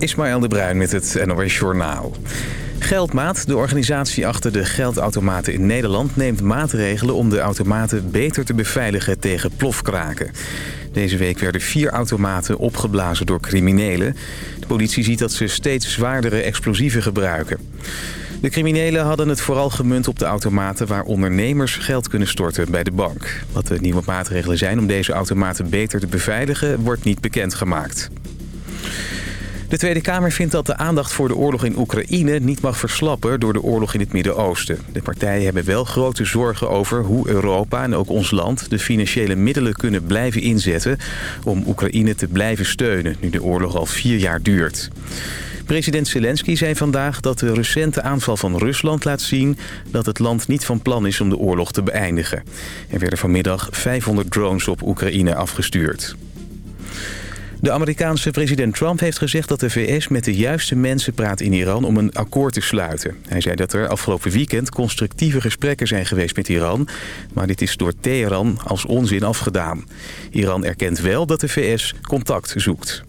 Ismaël de Bruin met het NOS Journaal. Geldmaat, de organisatie achter de geldautomaten in Nederland... neemt maatregelen om de automaten beter te beveiligen tegen plofkraken. Deze week werden vier automaten opgeblazen door criminelen. De politie ziet dat ze steeds zwaardere explosieven gebruiken. De criminelen hadden het vooral gemunt op de automaten... waar ondernemers geld kunnen storten bij de bank. Wat de nieuwe maatregelen zijn om deze automaten beter te beveiligen... wordt niet bekendgemaakt. De Tweede Kamer vindt dat de aandacht voor de oorlog in Oekraïne niet mag verslappen door de oorlog in het Midden-Oosten. De partijen hebben wel grote zorgen over hoe Europa en ook ons land de financiële middelen kunnen blijven inzetten om Oekraïne te blijven steunen nu de oorlog al vier jaar duurt. President Zelensky zei vandaag dat de recente aanval van Rusland laat zien... dat het land niet van plan is om de oorlog te beëindigen. Er werden vanmiddag 500 drones op Oekraïne afgestuurd. De Amerikaanse president Trump heeft gezegd dat de VS met de juiste mensen praat in Iran om een akkoord te sluiten. Hij zei dat er afgelopen weekend constructieve gesprekken zijn geweest met Iran, maar dit is door Teheran als onzin afgedaan. Iran erkent wel dat de VS contact zoekt.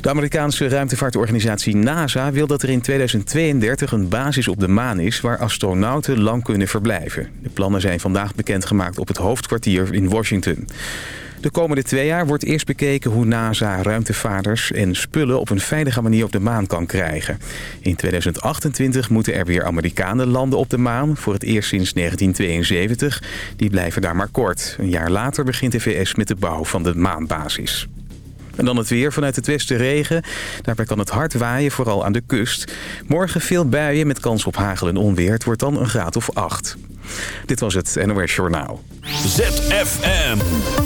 De Amerikaanse ruimtevaartorganisatie NASA wil dat er in 2032 een basis op de maan is... waar astronauten lang kunnen verblijven. De plannen zijn vandaag bekendgemaakt op het hoofdkwartier in Washington. De komende twee jaar wordt eerst bekeken hoe NASA ruimtevaarders en spullen op een veilige manier op de maan kan krijgen. In 2028 moeten er weer Amerikanen landen op de maan, voor het eerst sinds 1972. Die blijven daar maar kort. Een jaar later begint de VS met de bouw van de maanbasis. En dan het weer vanuit het westen regen. Daarbij kan het hard waaien, vooral aan de kust. Morgen veel buien met kans op hagel en onweer. Het wordt dan een graad of 8. Dit was het NOS Journaal. ZFM.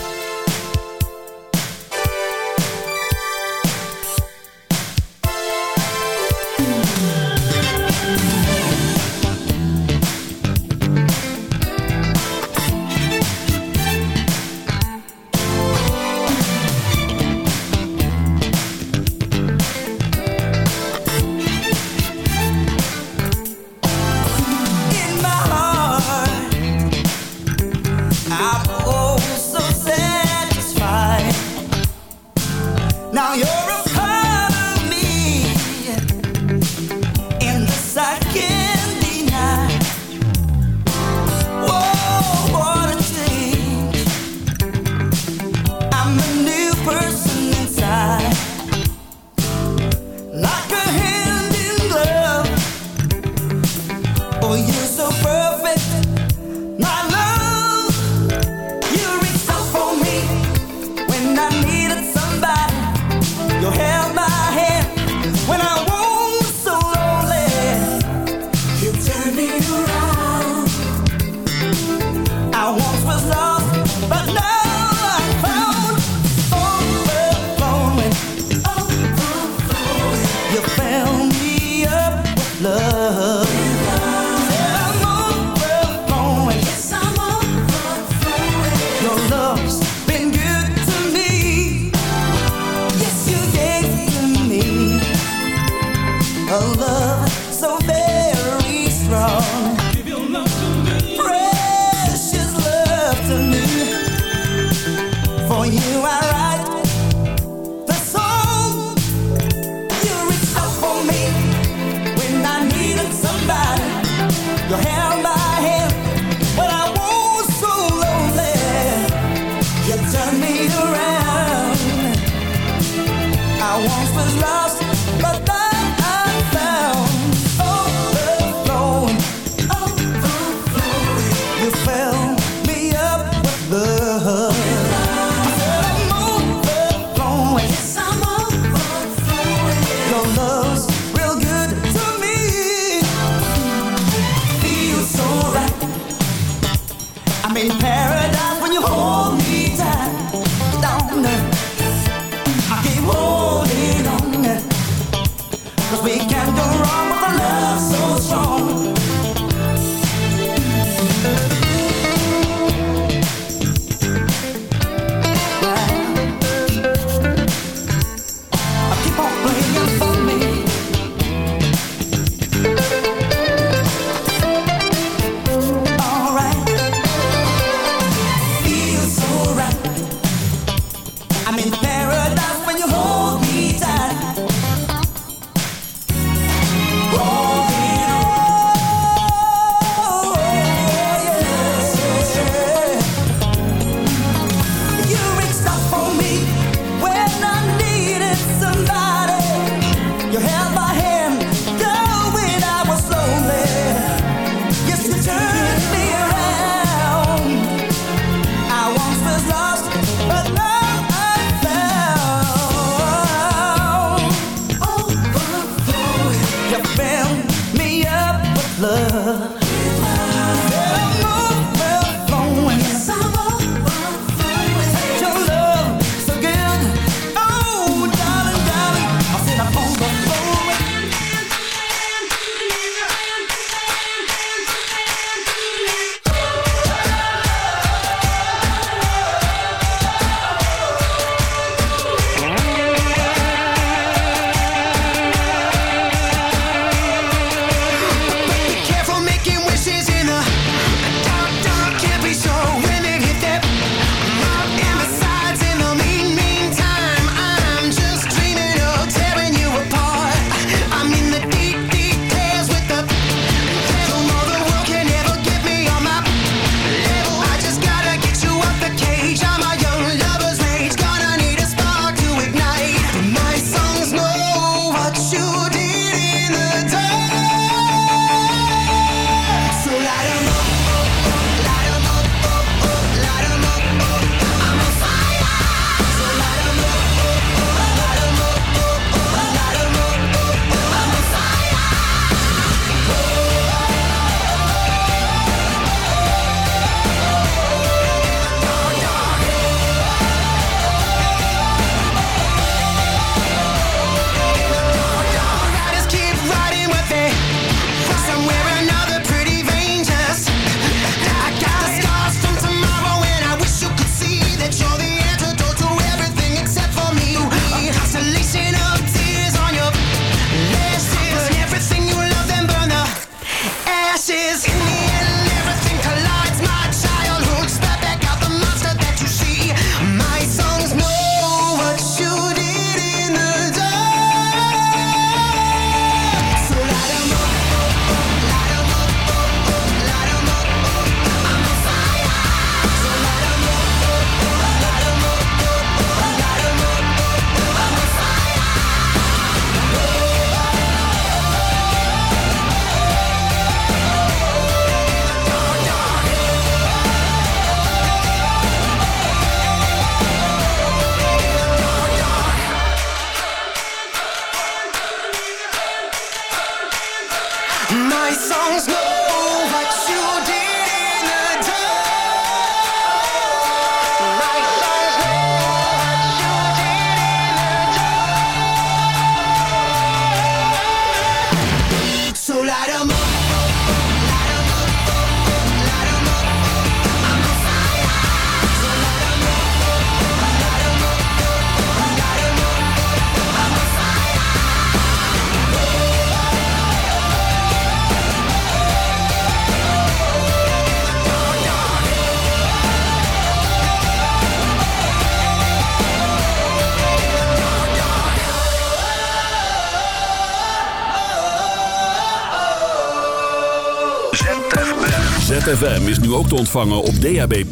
ontvangen op DAB+.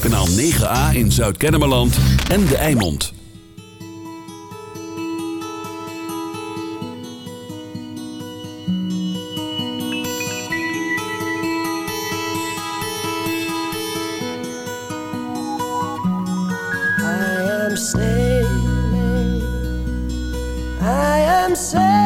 Kanaal 9A in Zuid-Kennemerland en De Eimond. I am sailing. I am sailing.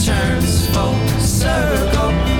turns full circle.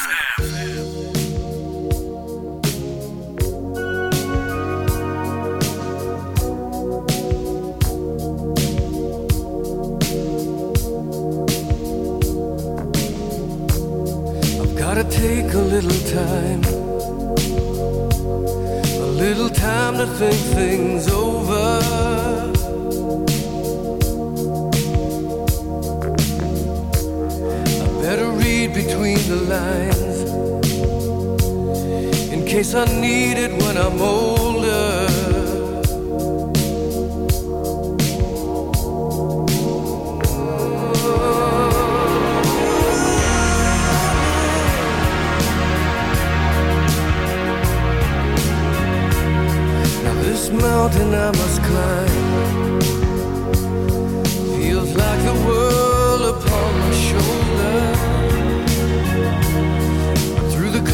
Case I need it when I'm older. Now this mountain I must climb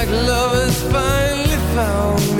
like love has finally found me.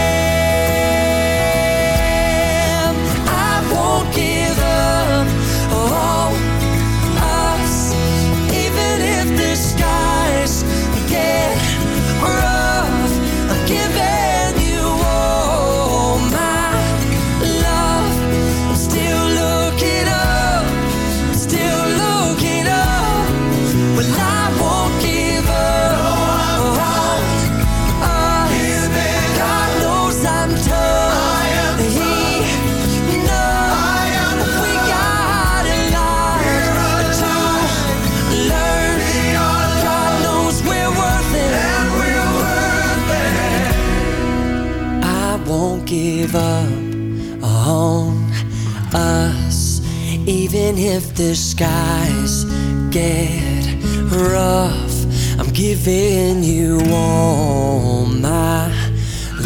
If the skies get rough. I'm giving you all my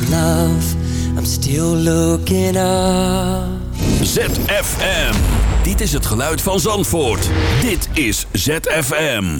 love. I'm still looking up. ZFM. Dit is het geluid van Zandvoort. Dit is ZFM.